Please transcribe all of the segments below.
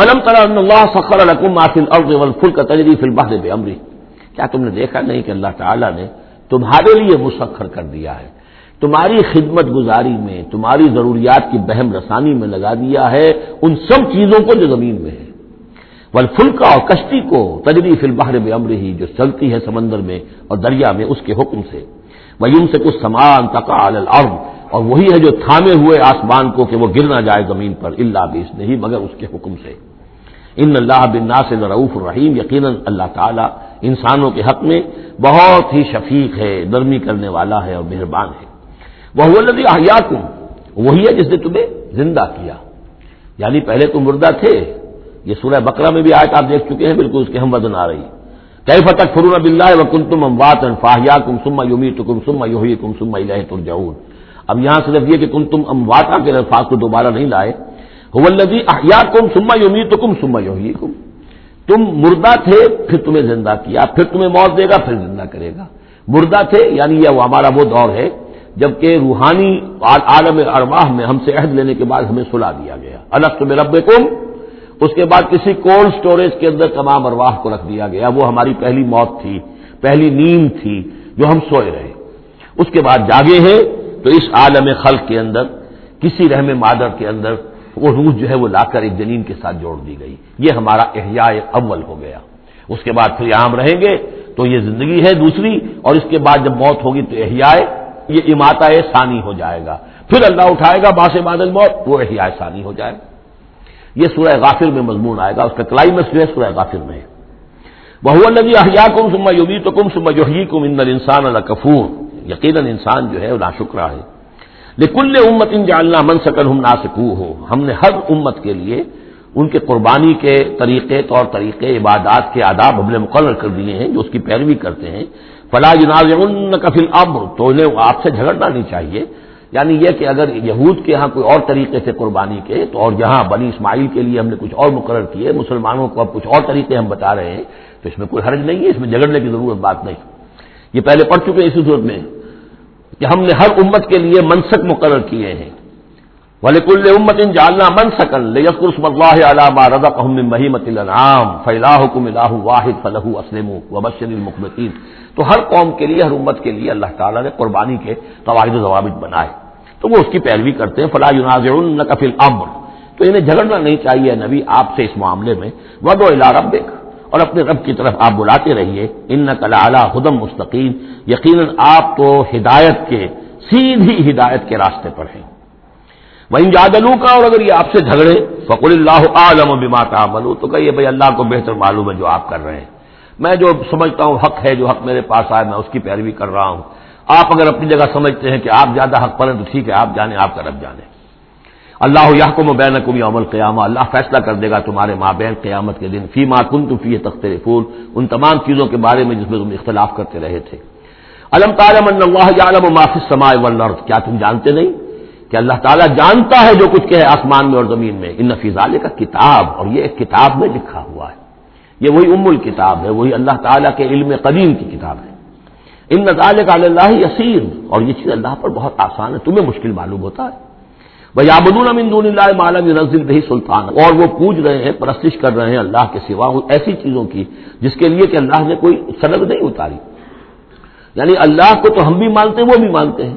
علم اللہ فخر القم فل کا تجریف البحر بے امری کیا تم نے دیکھا نہیں کہ اللہ تعالیٰ نے تمہارے لیے مسخر کر دیا ہے؟ تمہاری خدمت گزاری میں، تمہاری ضروریات کی بہم رسانی میں لگا دیا ہے، ان سب چیزوں کو جو زمین میں ہے۔ ول فلکا اور کشتی کو تجریف البحر بے امر ہی جو چلتی ہے سمندر میں اور دریا میں، اس کے حکم سے۔ وہ سے کچھ سامان تقا الارض اور وہی ہے جو تھامے ہوئے آسمان کو کہ وہ گر نہ جائے زمین پر اللہ بھی اس نہیں، مگر اس کے حکم سے۔ ان اللہ بن سے رعف الرحیم، یقیناً اللہ تعالیٰ انسانوں کے حق میں بہت ہی شفیق ہے، نرمی کرنے والا ہے اور مہربان ہے۔ وہ لدی احیات وہی ہے جس نے تمہیں زندہ کیا۔ یعنی پہلے تم مردہ تھے۔ یہ سورہ بکرا میں بھی آئے آپ دیکھ چکے ہیں، بالکل اس کے ہم وزن آ رہی۔ کئی فتح فرون بلّہ و کن تم اموات فاہیا کم سما یومی تو کم سما یوہی کم سما ترجعون۔ اب یہاں صرف یہ کہ کن تم امواتا کے الفاظ کو دوبارہ نہیں لائے۔ ولدی احیا کم سما یومی تو کم سما یوہی کم تم مردہ تھے، پھر تمہیں زندہ کیا، پھر تمہیں موت دے گا، پھر زندہ کرے گا۔ مردہ تھے یعنی یہ ہمارا وہ دور ہے، جبکہ روحانی عالم ارواح میں ہم سے عہد لینے کے بعد ہمیں سلا دیا گیا۔ الگ تمہیں رب اس کے بعد کسی کولڈ سٹوریج کے اندر تمام ارواح کو رکھ دیا گیا۔ وہ ہماری پہلی موت تھی، پہلی نیند تھی جو ہم سوئے رہے۔ اس کے بعد جاگے ہیں تو اس عالم خلق کے اندر، کسی رحم مادر کے اندر، وہ روح جو ہے وہ لا کر ایک جنین کے ساتھ جوڑ دی گئی۔ یہ ہمارا احیاء اول ہو گیا۔ اس کے بعد پھر یہاں رہیں گے، تو یہ زندگی ہے دوسری، اور اس کے بعد جب موت ہوگی تو احیاء، یہ اماتا ثانی ہو جائے گا۔ پھر اللہ اٹھائے گا باس بادل موت، وہ احیاء ثانی ہو جائے۔ گا یہ سورہ غافر میں مضمون آئے گا، اس کا کلائمیکس جو ہے سورہ غافر میں۔ وہ نبی احیا کم سما یوبی تو کم سما یوہی کم ان انسان اللہ کفور یقیناً انسان جو ہے وہ ناشکرا ہے۔ لیکن امت ان جالنا من سکن ہم ناسکو ہو۔ ہم نے ہر امت کے لیے ان کے قربانی کے طریقے، طور طریقے، عبادات کے آداب ہم نے مقرر کر دیے ہیں، جو اس کی پیروی کرتے ہیں۔ فلاح جناز ان کفل اب تو انہیں آپ سے جھگڑنا نہیں چاہیے۔ یعنی یہ کہ اگر یہود کے ہاں کوئی اور طریقے سے قربانی کے، تو اور جہاں بنی اسماعیل کے لیے ہم نے کچھ اور مقرر کیے، مسلمانوں کو اب کچھ اور طریقے ہم بتا رہے ہیں، تو اس میں کوئی حرج نہیں ہے، اس میں جگڑنے کی ضرورت بات نہیں۔ یہ پہلے پڑھ چکے اسی صورت میں کہ ہم نے ہر امت کے لیے منسک مقرر کیے ہیں۔ ولیکل امت ان جالنا منسکن یسکر اللہ علامہ رضا محمت الام فلاح حکم اللہ واحد فلح اسلم وبشر المخبطین تو ہر قوم کے لیے، ہر امت کے لیے اللہ تعالیٰ نے قربانی کے قواعد و ضوابط بنائے۔ تو وہ اس کی پیروی کرتے ہیں۔ فلاح یناز کفل امر تو انہیں جھگڑنا نہیں چاہیے نبی، آپ سے اس معاملے میں۔ ود و رب اور اپنے رب کی طرف آپ بلاتے رہیے۔ ان نقل اعلیٰ خدم مستقیم۔ یقیناً آپ تو ہدایت کے، سیدھی ہدایت کے راستے پر ہیں۔ وہ جادلو کا اور اگر یہ آپ سے جھگڑے، فقل اللہ عالم و بما تعملو تو کہیے، بھائی اللہ کو بہتر معلوم ہے جو آپ کر رہے ہیں۔ میں جو سمجھتا ہوں حق ہے، جو حق میرے پاس آئے، میں اس کی پیروی کر رہا ہوں۔ آپ اگر اپنی جگہ سمجھتے ہیں کہ آپ زیادہ حق پر ہیں تو ٹھیک ہے، آپ جانیں آپ کا رب جانے۔ اللہ یحکم و بین یوم القیامہ، اللہ فیصلہ کر دے گا تمہارے ماں بین قیامت کے دن فی ماں کن تم فی تخت پھول ان تمام چیزوں کے بارے میں جس میں تم اختلاف کرتے رہے تھے۔ علم تعالم اللہ عالم معافی سمائے ولرد کیا تم جانتے نہیں کہ اللہ تعالیٰ جانتا ہے جو کچھ کہ ہے آسمان میں اور زمین میں؟ ان نفیزالے کا کتاب، اور یہ ایک کتاب میں لکھا ہوا ہے۔ یہ وہی ام الکتاب ہے، وہی اللہ تعالیٰ کے علم قدیم کی کتاب ہے۔ ان نظال کا اللہ یسیر، اور یہ چیز اللہ پر بہت آسان ہے، تمہیں مشکل معلوم ہوتا ہے۔ بھائی آبدون امدون اللہ عالم نزل دہی سلطان اور وہ پوچھ رہے ہیں، پرستش کر رہے ہیں اللہ کے سوا ایسی چیزوں کی، جس کے لیے کہ اللہ نے کوئی سند نہیں اتاری۔ یعنی اللہ کو تو ہم بھی مانتے ہیں، وہ بھی مانتے ہیں۔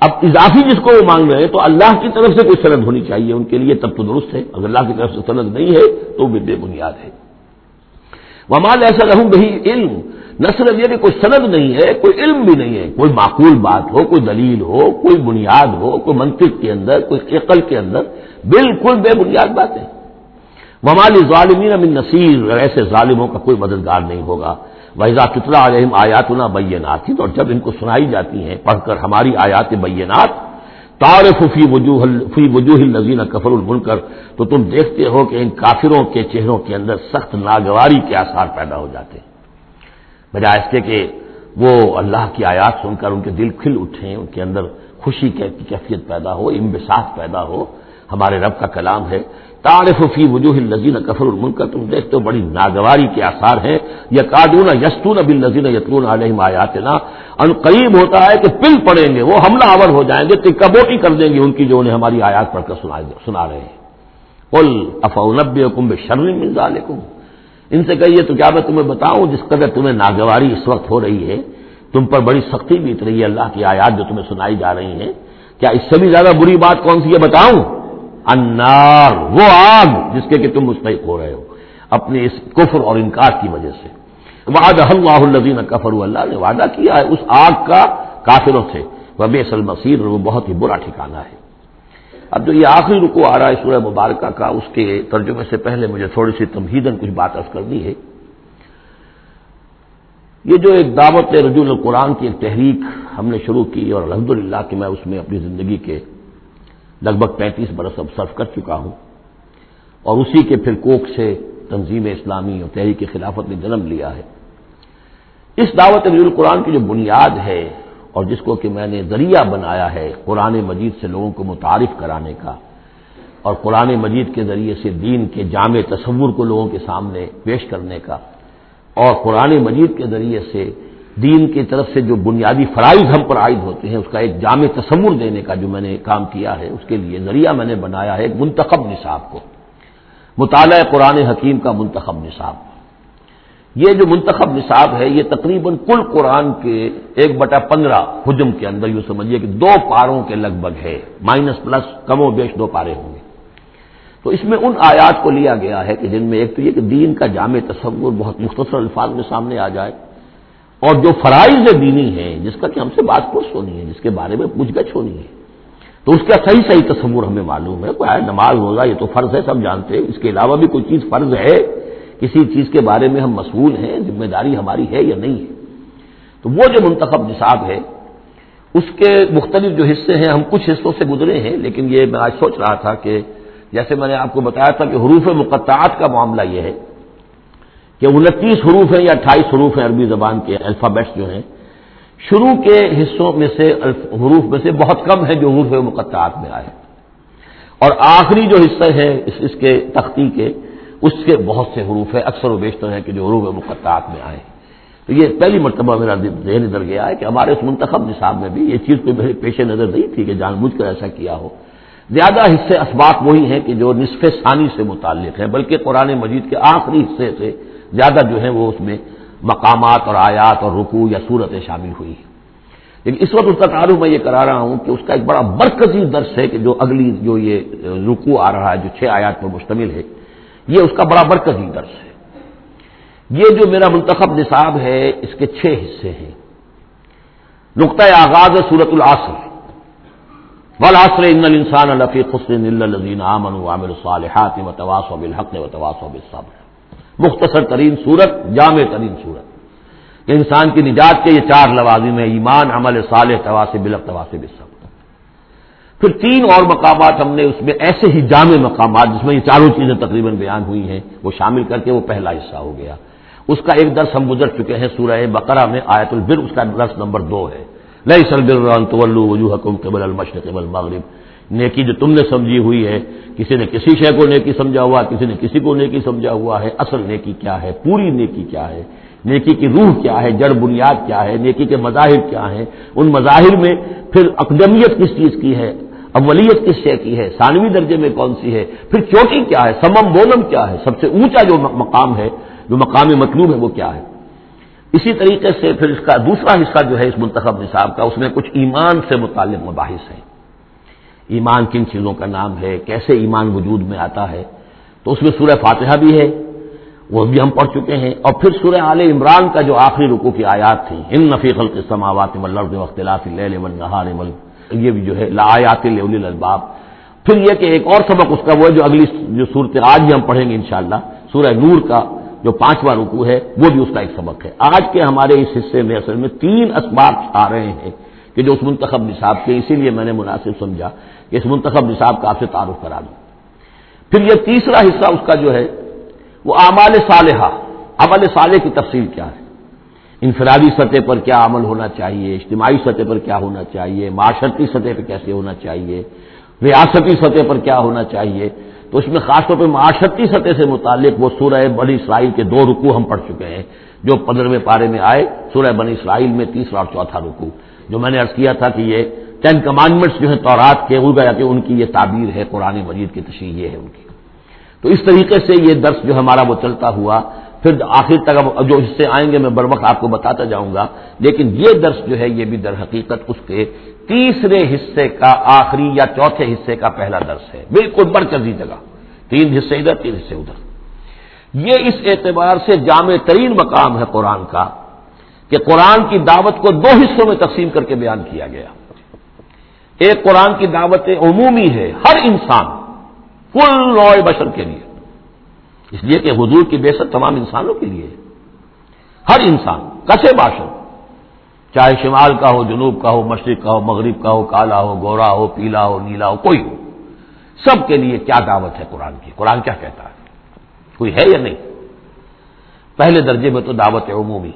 اب اضافی جس کو وہ مانگ رہے ہیں، تو اللہ کی طرف سے کوئی سند ہونی چاہیے۔ ان کے لیے تب تو درست ہے۔ اگر اللہ کی طرف سے سند نہیں ہے، تو وہ بھی بے بنیاد ہے۔ ومال ایسا رہوں بھائی علم۔ نہ صرف یہ کہ کوئی سند نہیں ہے، کوئی علم بھی نہیں ہے۔ کوئی معقول بات ہو، کوئی دلیل ہو، کوئی بنیاد ہو، کوئی منطق کے اندر، کوئی عقل کے اندر بالکل بے بنیاد بات ہے۔ ظالمین امن نصیر ایسے ظالموں کا کوئی مددگار نہیں ہوگا۔ وحضا کتلا علیہم آیات نہ بینات اور جب ان کو سنائی جاتی ہیں، پڑھ کر ہماری آیات بینات تارف فی وجوہ فی وجوہ النزین کفر المنکر تو تم دیکھتے ہو کہ ان کافروں کے چہروں کے اندر سخت ناگواری کے آثار پیدا ہو جاتے ہیں۔ بجائے اس کے کہ وہ اللہ کی آیات سن کر ان کے دل کھل اٹھیں، ان کے اندر خوشی کی کیفیت پیدا ہو امبساط پیدا ہو۔ ہمارے رب کا کلام ہے تعارف فی وجوہ النزین کفر المنکر۔ تم دیکھتے ہو بڑی ناگواری کے آثار ہیں۔ یا کادون یستون بل نذین یتون علیہ آیات نا ان قریب ہوتا ہے کہ پل پڑیں گے، وہ حملہ آور ہو جائیں گے کبوٹی کر دیں گے ان کی جو انہیں ہماری آیات پڑھ کر سنا رہے ہیں۔ کل افونب حکم شرم ذالکم۔ ان سے کہیے تو کیا میں تمہیں بتاؤں جس قدر تمہیں ناگواری اس وقت ہو رہی ہے؟ تم پر بڑی سختی بیت رہی ہے اللہ کی آیات جو تمہیں سنائی جا رہی ہیں۔ کیا اس سے بھی زیادہ بری بات کون سی ہے بتاؤں؟ انار وہ آگ جس کے کہ تم مستحق ہو رہے ہو، اپنے اس کفر اور انکار کی وجہ سے۔ وعدہ اللہ الدین کفر اللہ نے وعدہ کیا ہے، اس آگ کا کافروں سے۔ وب اصل وہ بہت ہی برا ٹھکانا ہے۔ اب جو یہ آخری رکو آ رہا ہے سورہ مبارکہ کا، اس کے ترجمے سے پہلے مجھے تھوڑی سی تمہیدن کچھ بات ارض کرنی ہے۔ یہ جو ایک دعوت رجول القرآن کی ایک تحریک ہم نے شروع کی اور الحمد للہ کہ میں اس میں اپنی زندگی کے لگ بھگ پینتیس برس اب صرف کر چکا ہوں۔ اور اسی کے پھر کوک سے تنظیم اسلامی اور تحریک خلافت نے جنم لیا ہے۔ اس دعوت رجول القرآن کی جو بنیاد ہے اور جس کو کہ میں نے ذریعہ بنایا ہے قرآن مجید سے لوگوں کو متعارف کرانے کا اور قرآن مجید کے ذریعے سے دین کے جامع تصور کو لوگوں کے سامنے پیش کرنے کا اور قرآن مجید کے ذریعے سے دین کی طرف سے جو بنیادی فرائض ہم پر عائد ہوتے ہیں، اس کا ایک جامع تصور دینے کا جو میں نے کام کیا ہے، اس کے لیے ذریعہ میں نے بنایا ہے ایک منتخب نصاب کو۔ مطالعہ قرآن حکیم کا منتخب نصاب۔ یہ جو منتخب نصاب ہے، یہ تقریباً کل قرآن کے ایک بٹا پندرہ حجم کے اندر یوں سمجھیے کہ دو پاروں کے لگ بھگ ہے۔ مائنس پلس کم و بیش دو پارے ہوں گے۔ تو اس میں ان آیات کو لیا گیا ہے کہ جن میں ایک تو یہ کہ دین کا جامع تصور بہت مختصر الفاظ میں سامنے آ جائے اور جو فرائض دینی ہے جس کا کہ ہم سے بات پوچھ ہونی ہے، جس کے بارے میں پوچھ گچھ ہونی ہے۔ تو اس کا صحیح صحیح تصور ہمیں معلوم ہے، کوئی نماز، روزہ، یہ تو فرض ہے، سب جانتے ہیں، اس کے علاوہ بھی کوئی چیز فرض ہے۔ کسی چیز کے بارے میں ہم مسئول ہیں، ذمہ داری ہماری ہے یا نہیں ہے۔ تو وہ جو منتخب نصاب ہے، اس کے مختلف جو حصے ہیں، ہم کچھ حصوں سے گزرے ہیں، لیکن یہ میں آج سوچ رہا تھا کہ جیسے میں نے آپ کو بتایا تھا کہ حروف مقطعات کا معاملہ یہ ہے کہ انتیس حروف ہیں یا اٹھائیس حروف ہیں عربی زبان کے الفابیٹس جو ہیں، شروع کے حصوں میں سے، حروف میں سے بہت کم ہے جو حروف مقطعات میں آئے۔ اور آخری جو حصہ ہے اس اس کے تختی کے اس کے بہت سے حروف ہیں، اکثر و بیشتر ہیں کہ جو حروف مقطعات میں آئے۔ تو یہ پہلی مرتبہ میرا ذہن ادھر گیا ہے کہ ہمارے اس منتخب نصاب میں بھی یہ چیز کوئی میرے پیش نظر نہیں تھی کہ جان بوجھ کر ایسا کیا ہو۔ زیادہ حصے اسباق وہی ہیں کہ جو نصف ثانی سے متعلق ہیں، بلکہ قرآن مجید کے آخری حصے سے زیادہ جو ہے وہ اس میں مقامات اور آیات اور رکوع یا صورتیں شامل ہوئی ہیں۔ لیکن اس وقت اس کا تعارف میں یہ کرا رہا ہوں کہ اس کا ایک بڑا مرکزی درس ہے کہ جو اگلی جو یہ رکوع آ رہا ہے، جو چھ آیات پر مشتمل ہے یہ اس کا بڑا مرکزی درس ہے۔ یہ جو میرا منتخب نصاب ہے، اس کے چھ حصے ہیں۔ نقطۂ آغاز صورت العصر۔ والعصر ان الانسان لفی خسر الا الذين امنوا وعملوا الصالحات وتواصوا بالحق و وتواصوا بالصبر۔ مختصر ترین صورت جامع ترین صورت انسان کی نجات کے یہ چار لوازم ہیں، ایمان، عمل صالح تواسب بالحق تواسب بالصبر۔ پھر تین اور مقامات ہم نے اس میں ایسے ہی جامع مقامات جس میں یہ چاروں چیزیں تقریباً بیان ہوئی ہیں، وہ شامل کر کے وہ پہلا حصہ ہو گیا۔ اس کا ایک درس ہم گزر چکے ہیں سورہ بقرہ میں، آیت البر، اس کا درس نمبر دو ہے۔ نئی سلبران وجوہ حکم قبل المشرق قبل المغرب نیکی جو تم نے سمجھی ہوئی ہے، کسی نے کسی شے کو نیکی سمجھا ہوا، کسی نے کسی کو نیکی سمجھا ہوا ہے۔ اصل نیکی کیا ہے؟ پوری نیکی کیا ہے؟ نیکی کی روح کیا ہے؟ جڑ بنیاد کیا ہے؟ نیکی کے مظاہر کیا ہیں؟ ان مظاہر میں پھر اقدمیت کس چیز کی ہے؟ اولیت کس شے کی ہے؟ ثانوی درجے میں کون سی ہے؟ پھر چوٹی کیا ہے؟ سمم بونم کیا ہے؟ سب سے اونچا جو مقام ہے، جو مقام مطلوب ہے، وہ کیا ہے؟ اسی طریقے سے پھر اس کا دوسرا حصہ جو ہے اس منتخب نصاب کا، اس میں کچھ ایمان سے متعلق مباحث ہیں۔ ایمان کن چیزوں کا نام ہے؟ کیسے ایمان وجود میں آتا ہے؟ تو اس میں سورہ فاتحہ بھی ہے، وہ بھی ہم پڑھ چکے ہیں۔ اور پھر سورہ عال عمران کا جو آخری رکو کی آیات تھی ان نفیق القسمات اختلاف یہ بھی جو ہے لایات الباب پھر یہ کہ ایک اور سبق اس کا وہ جو اگلی جو صورت آج بھی ہم پڑھیں گے انشاءاللہ، سورہ نور کا جو پانچواں رکو ہے، وہ بھی اس کا ایک سبق ہے۔ آج کے ہمارے اس حصے میں اصل میں تین اسباب آ رہے ہیں کہ جو اس منتخب نصاب کے، اسی لیے میں نے مناسب سمجھا کہ اس منتخب نصاب کا آپ سے تعارف کرا دوں۔ پھر یہ تیسرا حصہ اس کا جو ہے، وہ اعمال صالحہ۔ عمل صالح کی تفصیل کیا ہے؟ انفرادی سطح پر کیا عمل ہونا چاہیے، اجتماعی سطح پر کیا ہونا چاہیے، معاشرتی سطح پہ کیسے ہونا چاہیے، ریاستی سطح پر کیا ہونا چاہیے۔ تو اس میں خاص طور پہ معاشرتی سطح سے متعلق وہ سورہ بنی اسرائیل کے دو رکو ہم پڑھ چکے ہیں، جو پندرہویں پارے میں آئے، سورہ بنی اسرائیل میں تیسرا اور چوتھا رکو جو میں نے ارض کیا تھا کہ یہ ٹین کمانڈمنٹس جو ہے تورات کے ہو گیا کہ ان کی یہ تعبیر ہے، قرآن مجید کی تشریح یہ ہے ان کی۔ تو اس طریقے سے یہ درس جو ہمارا وہ چلتا ہوا پھر آخر تک جو حصے آئیں گے میں بر وقت آپ کو بتاتا جاؤں گا، لیکن یہ درس جو ہے یہ بھی در حقیقت اس کے تیسرے حصے کا آخری یا چوتھے حصے کا پہلا درس ہے۔ بالکل مرکزی جگہ۔ تین حصے ادھر، تین حصے ادھر۔ یہ اس اعتبار سے جامع ترین مقام ہے قرآن کا کہ قرآن کی دعوت کو دو حصوں میں تقسیم کر کے بیان کیا گیا۔ ایک قرآن کی دعوت عمومی ہے ہر انسان، کل نوع بشر کے لیے۔ اس لیے کہ حضور کی بے تمام انسانوں کے لیے ہر انسان کسے باشد۔ چاہے شمال کا ہو، جنوب کا ہو، مشرق کا ہو، مغرب کا ہو، کالا ہو، گورا ہو، پیلا ہو، نیلا ہو، کوئی ہو۔ سب کے لیے کیا دعوت ہے قرآن کی؟ قرآن کیا کہتا ہے؟ کوئی ہے یا نہیں؟ پہلے درجے میں تو دعوت عمومی۔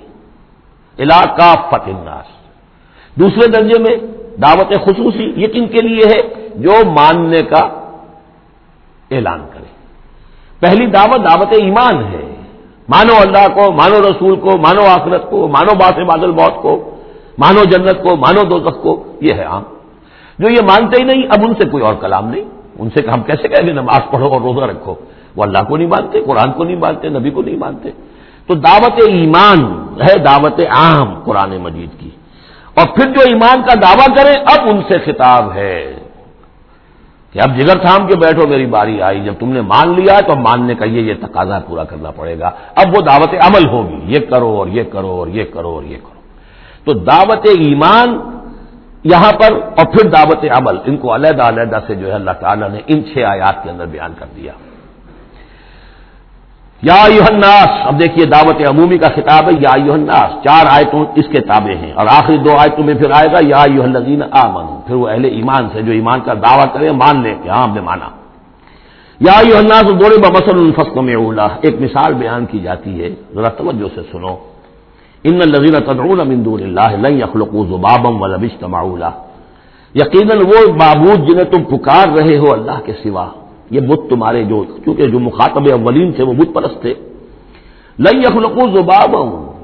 علاقہ فتح الناس۔ دوسرے درجے میں دعوت خصوصی یہ کن کے لیے ہے، جو ماننے کا اعلان کرے۔ پہلی دعوت دعوت ایمان ہے۔ مانو اللہ کو، مانو رسول کو، مانو آخرت کو، مانو باس بادل موت کو، مانو جنت کو، مانو دوزخ کو، یہ ہے عام۔ جو یہ مانتے ہی نہیں، اب ان سے کوئی اور کلام نہیں۔ ان سے ہم کیسے کہیں گے نماز پڑھو اور روزہ رکھو۔ وہ اللہ کو نہیں مانتے، قرآن کو نہیں مانتے، نبی کو نہیں مانتے۔ تو دعوت ایمان ہے، دعوت عام قرآن مجید کی۔ اور پھر جو ایمان کا دعویٰ کریں، اب ان سے خطاب ہے۔ کہ اب جگر تھام کے بیٹھو، میری باری آئی۔ جب تم نے مان لیا تو ماننے کا یہ یہ تقاضا پورا کرنا پڑے گا۔ اب وہ دعوت عمل ہوگی۔ یہ کرو اور یہ کرو اور یہ کرو اور یہ کرو۔ تو دعوت ایمان یہاں پر اور پھر دعوت عمل۔ ان کو علیحدہ علیحدہ سے جو ہے اللہ تعالیٰ نے ان چھ آیات کے اندر بیان کر دیا۔ یا الناس اب دیکھیے دعوت عمومی کا خطاب ہے، یا الناس چار آیتوں اس کے تابع ہیں، اور آخری دو آیتوں میں پھر آئے گا، یا الذین آمن پھر وہ اہل ایمان سے جو ایمان کا دعویٰ کرے مان لے کہ ہاں ہم نے مانا۔ یا الناس دورے بسل الفسق میں اولا ایک مثال بیان کی جاتی ہے، ذرا توجہ سے سنو۔ ان الذین تدعون من دون اللہ لن يخلقوا ذبابا ولو اجتمعوا یقیناً وہ معبود جنہیں تم پکار رہے ہو اللہ کے سوا۔ یہ بت تمہارے جو کیونکہ جو مخاطب اولین تھے وہ بت پرست تھے. لئی یخلقو زباب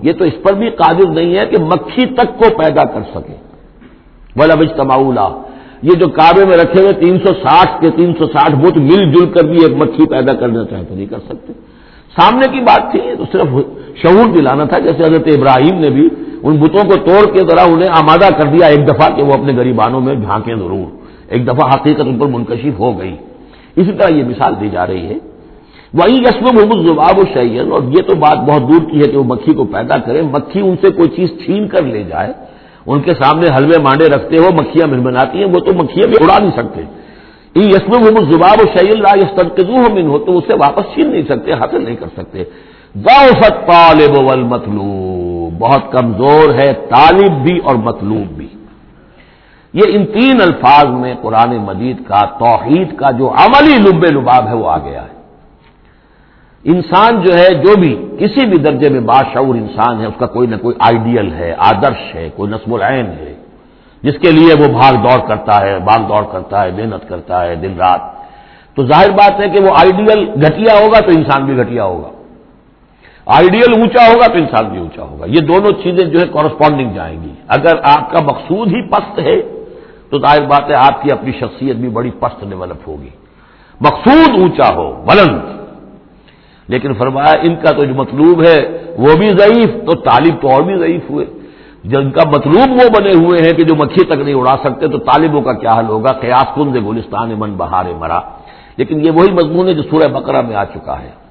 یہ تو اس پر بھی قادر نہیں ہے کہ مکھی تک کو پیدا کر سکے. ولابج تماؤلا یہ جو کعبے میں رکھے ہوئے تین سو ساٹھ کے تین سو ساٹھ بت مل جل کر بھی ایک مکھی پیدا کرنا چاہے تو نہیں کر سکتے. سامنے کی بات تھی تو صرف شعور دلانا تھا، جیسے حضرت ابراہیم نے بھی ان بتوں کو توڑ کے ذرا انہیں آمادہ کر دیا ایک دفعہ کہ وہ اپنے غریبانوں میں جھانکیں ضرور. ایک دفعہ حقیقت ان پر منکشف ہو گئی۔ اسی طرح یہ مثال دی جا رہی ہے۔ وہی یسم محمد زباب و شعین اور یہ تو بات بہت دور کی ہے کہ وہ مکھی کو پیدا کرے، مکھی ان سے کوئی چیز چھین کر لے جائے، ان کے سامنے حلوے مانڈے رکھتے ہو، مکھیاں مناتی ہیں، وہ تو مکھیاں بھی اڑا نہیں سکتے۔ یسم محمد زباب و شعیل لا یس من ہو تو اسے واپس چھین نہیں سکتے، حاصل نہیں کر سکتے۔ غوفت طالب والمطلوب، بہت کمزور ہے طالب بھی اور مطلوب بھی۔ یہ ان تین الفاظ میں قرآن مجید کا، توحید کا جو عملی لب لباب ہے وہ آ گیا ہے۔ انسان جو ہے، جو بھی کسی بھی درجے میں بادشعور انسان ہے، اس کا کوئی نہ کوئی آئیڈیل ہے، آدرش ہے، کوئی نصب العین ہے۔ جس کے لیے وہ بھاگ دوڑ کرتا ہے، بھاگ دوڑ کرتا ہے، محنت کرتا ہے، دن رات۔ تو ظاہر بات ہے کہ وہ آئیڈیل گھٹیا ہوگا تو انسان بھی گھٹیا ہوگا۔ آئیڈیل اونچا ہوگا تو انسان بھی اونچا ہوگا۔ یہ دونوں چیزیں جو ہے کورسپونڈنگ جائیں گی۔ اگر آپ کا مقصود ہی پست ہے تو ظاہر بات ہے آپ کی اپنی شخصیت بھی بڑی پست ڈیولپ ہوگی۔ مقصود اونچا ہو، بلند۔ لیکن فرمایا ان کا تو جو مطلوب ہے وہ بھی ضعیف، تو طالب تو اور بھی ضعیف ہوئے۔ جن کا مطلوب وہ بنے ہوئے ہیں کہ جو مکھی تک نہیں اڑا سکتے، تو طالبوں کا کیا حل ہوگا؟ قیاس کن گلستان من بہار مرا۔ لیکن یہ وہی مضمون ہے جو سورہ بقرہ میں آ چکا ہے۔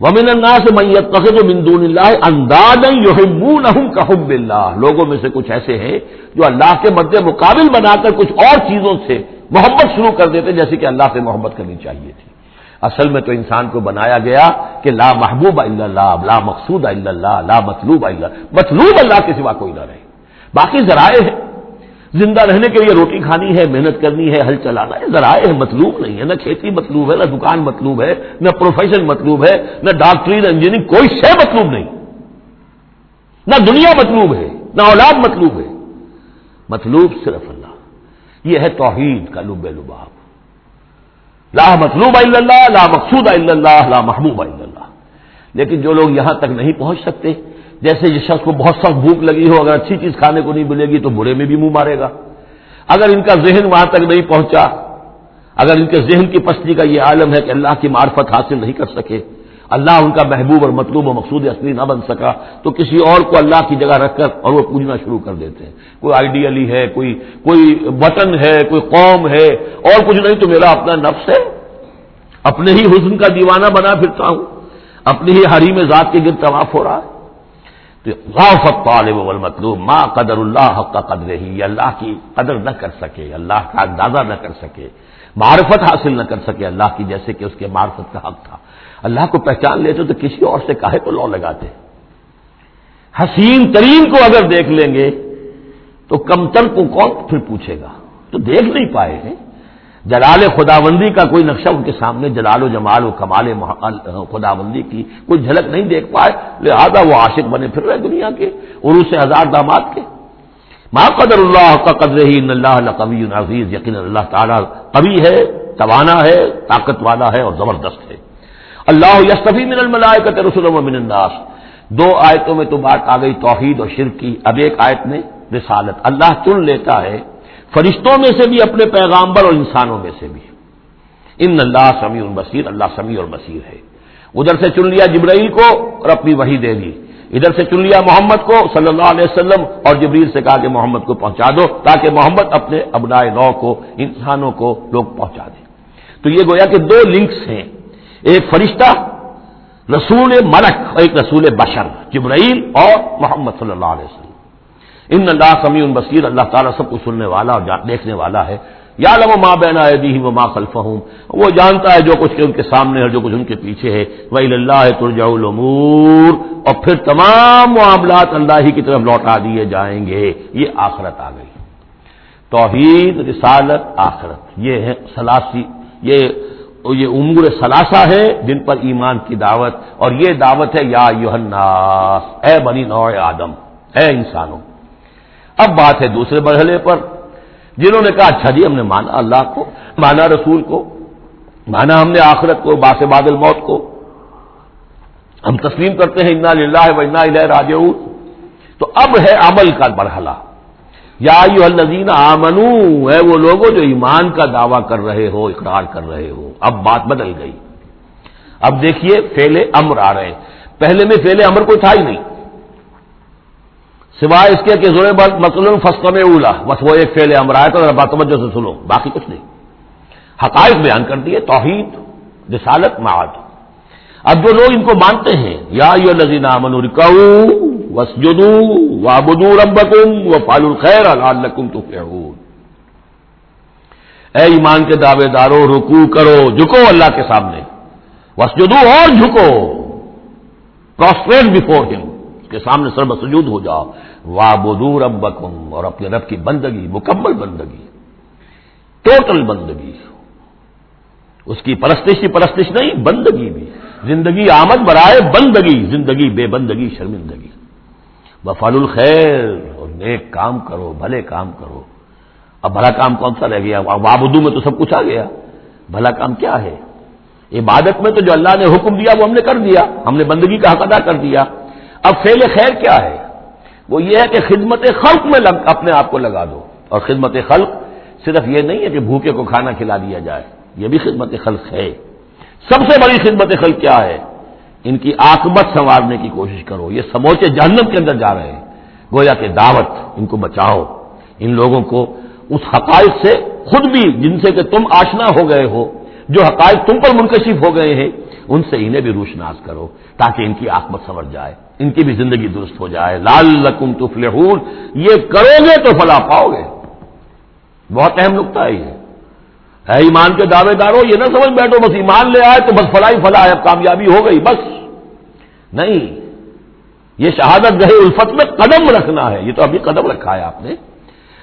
ومن الناس من يتخذ من دون الله اندادا يحبونهم كحب الله. لوگوں میں سے کچھ ایسے ہیں جو اللہ کے مد مقابل بنا کر کچھ اور چیزوں سے محبت شروع کر دیتے جیسے کہ اللہ سے محبت کرنی چاہیے تھی۔ اصل میں تو انسان کو بنایا گیا کہ لا محبوب الا اللہ، لا مقصود الا اللہ، لا مطلوب الا مطلوب اللہ کے سوا کوئی نہ رہے۔ باقی ذرائع ہے زندہ رہنے کے لیے روٹی کھانی ہے، محنت کرنی ہے، ہل چلانا ہے ذرائع ہے مطلوب نہیں ہے، نہ کھیتی مطلوب ہے، نہ دکان مطلوب ہے، نہ پروفیشن مطلوب ہے، نہ ڈاکٹری نہ انجینئرنگ کوئی شے مطلوب نہیں۔ نہ دنیا مطلوب ہے، نہ اولاد مطلوب ہے۔ مطلوب صرف اللہ۔ یہ ہے توحید کا لب لباب۔ لا مطلوب اللہ، لا مقصود اللہ، لا محبوب اللہ۔ لیکن جو لوگ یہاں تک نہیں پہنچ سکتے جیسے یہ شخص کو بہت سخت بھوک لگی ہو، اگر اچھی چیز کھانے کو نہیں ملے گی تو برے میں بھی منہ مارے گا۔ اگر ان کا ذہن وہاں تک نہیں پہنچا، اگر ان کے ذہن کی پستی کا یہ عالم ہے کہ اللہ کی معرفت حاصل نہیں کر سکے، اللہ ان کا محبوب اور مطلوب و مقصود اصلی نہ بن سکا، تو کسی اور کو اللہ کی جگہ رکھ کر اور وہ پوجنا شروع کر دیتے ہیں۔ کوئی آئیڈیلی ہے، کوئی کوئی وطن ہے، کوئی قوم ہے، اور کچھ نہیں تو میرا اپنا نفس ہے۔ اپنے ہی حسن کا دیوانہ بنا پھرتا ہوں۔ اپنی ہی حریم ذات کے گرد طواف ہو رہا ہے۔ غافت طالب مطلوب ماں قدر اللہ حق کا قدر ہی اللہ کی قدر نہ کر سکے، اللہ کا اندازہ نہ کر سکے، معرفت حاصل نہ کر سکے، اللہ کی جیسے کہ اس کے معرفت کا حق تھا۔ اللہ کو پہچان لیتے تو کسی اور سے کاہے کو لو لگاتے۔ حسین ترین کو اگر دیکھ لیں گے تو کمتر کو کون پھر پوچھے گا؟ تو دیکھ نہیں پائے ہیں۔ جلال خداوندی کا کوئی نقشہ ان کے سامنے جلال و جمال و کمال خداوندی کی کوئی جھلک نہیں دیکھ پائے۔ لہذا وہ عاشق بنے پھر رہے دنیا کے عروج سے ہزار داماد کے۔ ماں قدر اللہ کا قدر ہی اللہ قبی عزیز، یقین اللہ تعالیٰ قوی ہے، توانا ہے، طاقت والا ہے اور زبردست ہے۔ اللہ یستفی من الملائکت رسول و من الناس۔ دو آیتوں میں تو بات آ گئی توحید اور شرک کی، اب ایک آیت میں رسالت۔ اللہ چن لیتا ہے فرشتوں میں سے بھی، اپنے پیغامبر اور انسانوں میں سے بھی۔ ان اللہ سمیع البصیر اللہ سمیع اور بصیر ہے۔ ادھر سے چن لیا جبرائیل کو اور اپنی وہی دے دی۔ ادھر سے چن لیا محمد کو صلی اللہ علیہ وسلم اور جبریل سے کہا کہ محمد کو پہنچا دو تاکہ محمد اپنے ابنائے نو کو، انسانوں کو لوگ پہنچا دیں۔ تو یہ گویا کہ دو لنکس ہیں۔ ایک فرشتہ، رسول ملک، اور ایک رسول بشر، جبرائیل اور محمد صلی اللہ علیہ وسلم۔ ان اللہ سمیع بصیر، اللہ تعالیٰ سب کچھ سننے والا اور دیکھنے والا ہے۔ یا لم ماں بینا دی وہ ماں خلف ہوں وہ جانتا ہے جو کچھ ان کے سامنے ہے جو کچھ ان کے پیچھے ہے۔ وہی اللہ ترجا العمور اور پھر تمام معاملات اللہ ہی کی طرف لوٹا دیے جائیں گے۔ یہ آخرت آ گئی۔ توحید، رسالت، آخرت۔ یہ ہے سلاسی یہ یہ امور ثلاثہ ہے جن پر ایمان کی دعوت۔ اور یہ دعوت ہے یا یوحناس اے بنی نوع آدم، اے انسانوں۔ اب بات ہے دوسرے مرحلے پر۔ جنہوں نے کہا اچھا جی ہم نے مانا اللہ کو، مانا رسول کو، مانا ہم نے آخرت کو، باس بادل موت کو۔ ہم تسلیم کرتے ہیں، انا للہ و انا راج تو اب ہے عمل کا مرحلہ۔ یا یو الزین آمنو ہے وہ لوگ جو ایمان کا دعویٰ کر رہے ہو، اقرار کر رہے ہو۔ اب بات بدل گئی۔ اب دیکھیے فیلے امر آ رہے ہیں۔ پہلے میں فیلے امر کوئی تھا ہی نہیں۔ سوائے اس کے کہ زور مثلاً فسق اولا، بس وہ ایک فیل امرائے تو بات توجہ سے سنو، باقی کچھ نہیں۔ حقائق بیان کر دیے، توحید، رسالت، معاد۔ اب جو لوگ ان کو مانتے ہیں، یا یو نذین امن وسجدو وابدو ربکم و فال الخیر الکم تو اے ایمان کے دعوے دارو رکو کرو، جھکو اللہ کے سامنے۔ وسجدو اور جھکو۔ پروسپریٹ بفور ہم کے سامنے سرب سجود ہو جاؤ۔ وا بدور ربکم اور اپنے رب کی بندگی، مکمل بندگی ٹوٹل بندگی۔ اس کی پرستش کی پرستش نہیں، بندگی بھی۔ زندگی آمد برائے بندگی، زندگی بے بندگی، شرمندگی۔ بفال الخیر اور نیک کام کرو، بھلے کام کرو۔ اب بھلا کام کون سا رہ گیا؟ وابدو میں تو سب کچھ آ گیا۔ بھلا کام کیا ہے؟ عبادت میں تو جو اللہ نے حکم دیا، وہ ہم نے کر دیا۔ ہم نے بندگی کا حق ادا کر دیا۔ اب فیل خیر کیا ہے؟ وہ یہ ہے کہ خدمت خلق میں لگ اپنے آپ کو لگا دو اور خدمت خلق صرف یہ نہیں ہے کہ بھوکے کو کھانا کھلا دیا جائے یہ بھی خدمت خلق ہے سب سے بڑی خدمت خلق کیا ہے ان کی آکمت سنوارنے کی کوشش کرو یہ سموچے جہنم کے اندر جا رہے ہیں گویا کہ دعوت ان کو بچاؤ ان لوگوں کو اس حقائق سے خود بھی جن سے کہ تم آشنا ہو گئے ہو جو حقائق تم پر منکشف ہو گئے ہیں ان سے انہیں بھی روشناس کرو تاکہ ان کی آکمت سنور جائے، ان کی بھی زندگی درست ہو جائے۔ لال لکم تو یہ کرو گے تو فلاح پاؤ گے۔ بہت اہم نقطہ ہے یہ۔ ہے ایمان کے دعوے داروں یہ نہ سمجھ بیٹھو، بس ایمان لے آئے تو بس فلاحی فلاح ہے، اب کامیابی ہو گئی، بس۔ نہیں، یہ شہادت گہے الفت میں قدم رکھنا ہے۔ یہ تو ابھی قدم رکھا ہے آپ نے۔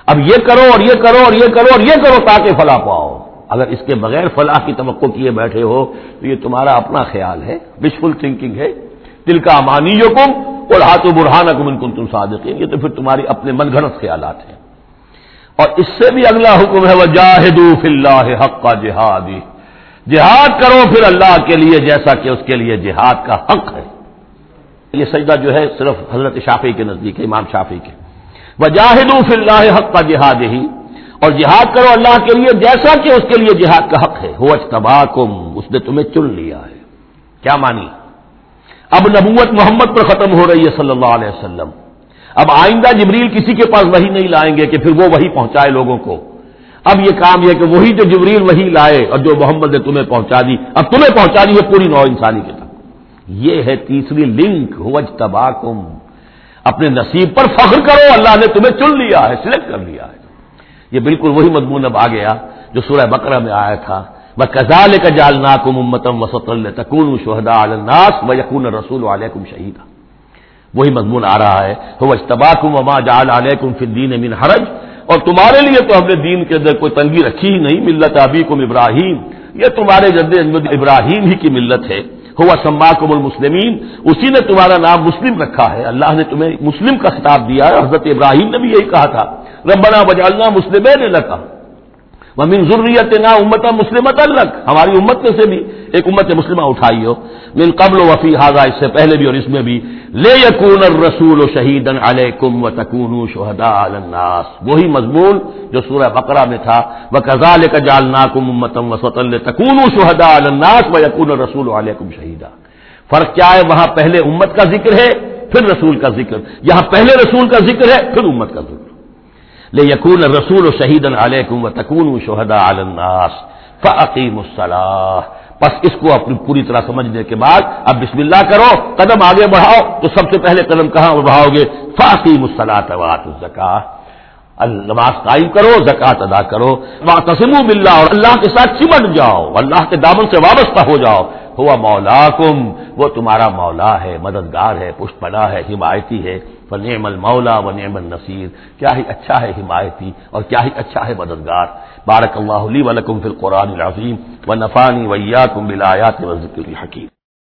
اب یہ کرو اور یہ کرو اور یہ کرو اور یہ کرو تاکہ فلاح پاؤ۔ اگر اس کے بغیر فلاح کی توقع کیے بیٹھے ہو تو یہ تمہارا اپنا خیال ہے وشفل تھنکنگ ہے۔ دل کا امانی جو کم اور ہاتھ و برہان کم ان کو تم صادقین۔ یہ تو پھر تمہاری اپنے من گھڑت خیالات ہیں۔ اور اس سے بھی اگلا حکم ہے وہ جاہد اللہ حق کا جہادی جہاد کرو پھر اللہ کے لیے جیسا کہ اس کے لیے جہاد کا حق ہے۔ یہ سجدہ جو ہے صرف حضرت شافی کے نزدیک ہے، امام شافی کے۔ وہ جاہد اللہ حق کا جہاد ہی اور جہاد کرو اللہ کے لیے جیسا کہ اس کے لیے جہاد کا حق ہے۔ ہو اجتبا اس نے تمہیں چن لیا ہے۔ کیا مانی؟ اب نبوت محمد پر ختم ہو رہی ہے صلی اللہ علیہ وسلم۔ اب آئندہ جبریل کسی کے پاس وہی نہیں لائیں گے کہ پھر وہ وہی پہنچائے لوگوں کو۔ اب یہ کام یہ کہ وہی جو جبریل وہی لائے اور جو محمد نے تمہیں پہنچا دی، اب تمہیں پہنچا دی ہے پوری نو انسانی کے تک۔ یہ ہے تیسری لنک۔ ہوج تباکم اپنے نصیب پر فخر کرو، اللہ نے تمہیں چن لیا ہے، سلیکٹ کر لیا ہے۔ یہ بالکل وہی مضمون اب آ گیا جو سورہ بکرا میں آیا تھا۔ میں کزال کا جال ناکم امتم وسط تکون شہدا الناس و یقون رسول علیکم شہیدہ وہی مضمون آ رہا ہے۔ وہ اجتباکم وما جال علیکم فی الدین من حرج۔ اور تمہارے لیے تو ہم نے دین کے اندر کوئی تنگی رکھی ہی نہیں، ملت ابھی کم ابراہیم۔ یہ تمہارے جد ابراہیم ہی کی ملت ہے۔ ہوا سما کم المسلمین اسی نے تمہارا نام مسلم رکھا ہے۔ اللہ نے تمہیں مسلم کا خطاب دیا ہے۔ حضرت ابراہیم نے بھی یہی کہا تھا۔ ربنا بجالنا مسلم نے لکھا ضروریت نہ امت مسلمت الگ ہماری امت میں سے بھی ایک امت مسلمہ اٹھائی ہو من قبل و وفی حاضہ اس سے پہلے بھی اور اس میں بھی. لے یقون رسول و شہید علیکم و تکون شہدا الناس. وہی مضمون جو سورہ بقرہ میں تھا. وہ کزال کا جالنا کم امتم وسط تکون شہدا الناس و یقون رسول علیکم شہیدا. فرق کیا ہے؟ وہاں پہلے امت کا ذکر ہے، پھر رسول کا ذکر. یہاں پہلے رسول کا ذکر ہے، پھر امت کا ذکر. لے یقون رسول و شہید علیکم و تکون شہدا الناس. فعقیم الصلاح بس اس کو اپنی پوری طرح سمجھنے کے بعد اب بسم اللہ کرو، قدم آگے بڑھاؤ تو سب سے پہلے قدم کہاں بڑھاؤ گے؟ فعقیم الصلاح الزکا نماز قائم کرو زکات ادا کرو تسم بلّہ اور اللہ کے ساتھ چمٹ جاؤ اللہ کے دامن سے وابستہ ہو جاؤ، ہوا مولا کم وہ تمہارا مولا ہے، مددگار ہے، پشت پنا ہے، حمایتی ہے وہ نعم المولا و نعم النصیر، کیا ہی اچھا ہے حمایتی اور کیا ہی اچھا ہے مددگار، بارک اللہ علی ولکم فی القرآن العظیم و نفانی ویا کم بلایات و ذکر الحکیم.